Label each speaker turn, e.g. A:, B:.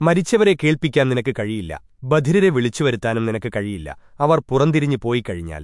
A: മരിച്ചവരെ കേൾപ്പിക്കാൻ നിനക്ക് കഴിയില്ല. ബധിരരെ വിളിച്ചുവരുത്താനും നിനക്ക് കഴിയില്ല. അവർ പുറന്തിരിഞ്ഞു പോയിക്കഴിഞ്ഞാൽ